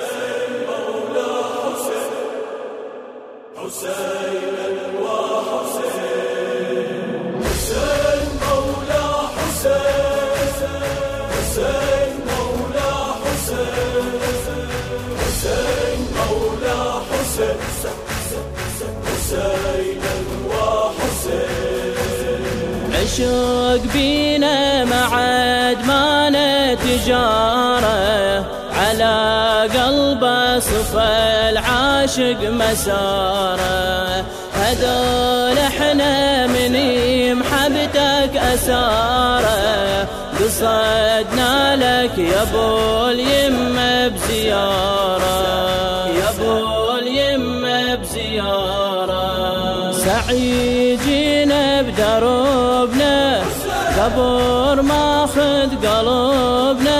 حسين مولى حسين حسينا وحسين حسين مولى حسين حسين مولى حسين حسين مولى حسين وحسين عشق بينا معاد ما تجارة. على قلبه صفى العاشق مسارة. هذول إحنا من محبتك أسارة. قصدنا لك يا أبو اليمه بزيارة. يا أبو اليمه بزيارة. سعيد جينا بدربنا. قبر ماخذ قلبنا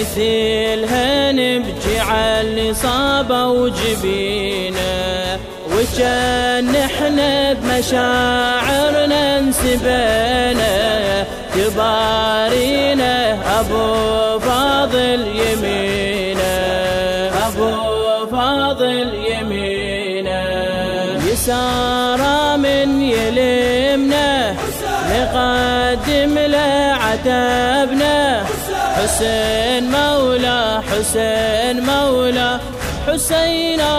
مثيل هنب جعل صابة وجبينا وكأن نحن بمشاعرنا انسبينا. تبارينا أبو فاضل يمينا أبو فاضل يمينا يسارا من يلمنا له عتبنا حسين مولا حسين مولا حسينا.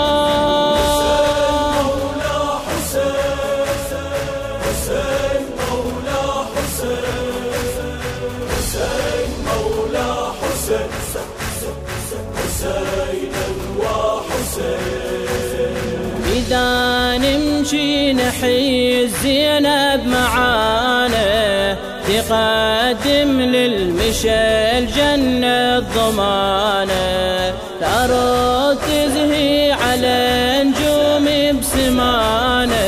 إذا نمشي نحي الزينب معانا تقدم للمشى الجنة الضمانة. ترى تزهي على نجوم بسمانة.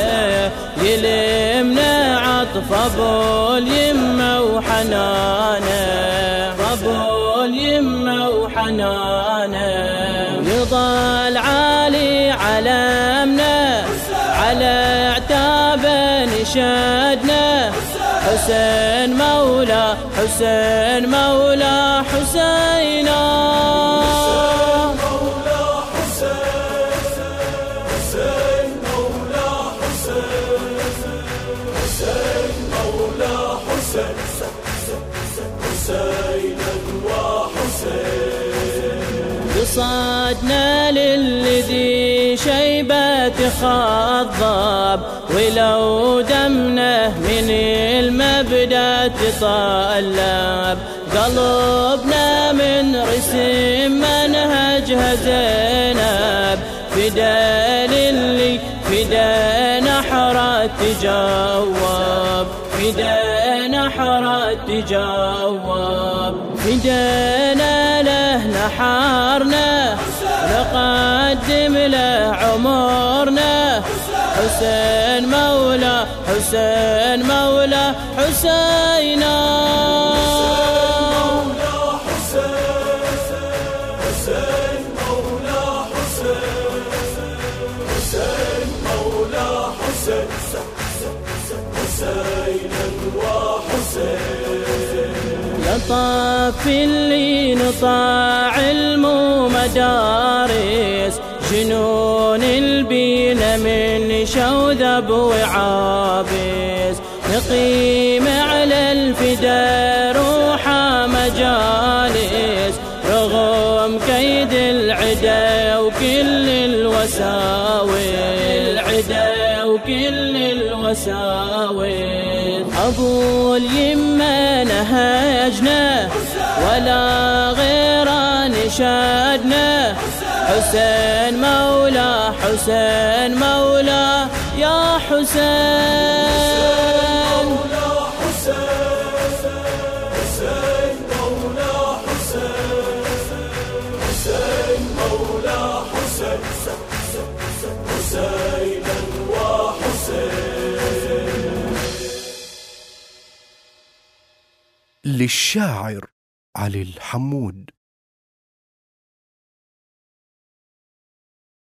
يلمنا عطف أبو اليمة وحنانة. أبو اليمة وحنانة. يضل عالي علمنا على عتابه نشدنا حسين مولا حسين مولا حسينا قصدنا للذي شيبة خضب ولو دمنا من المبدأ تطلب قلبنا من رسم منهجها زينب اللي فدا نحرت تجاوب. فدا نحرت تجاوب. فدانا له نحارنا نقدم له عمرنا. حسين مولا حسين مولا حسينا. لطف اللي نطاع المدارس جنون البيلة من شوذب وعابس نقيم على الفدا روحا مجالس رغم كيد العدا وكل الوساوس. العدا الوساوس أبو اليمة نهجنا ولا غير نشادنا حسين مولا حسين مولا يا حسين للشاعر علي الحمود.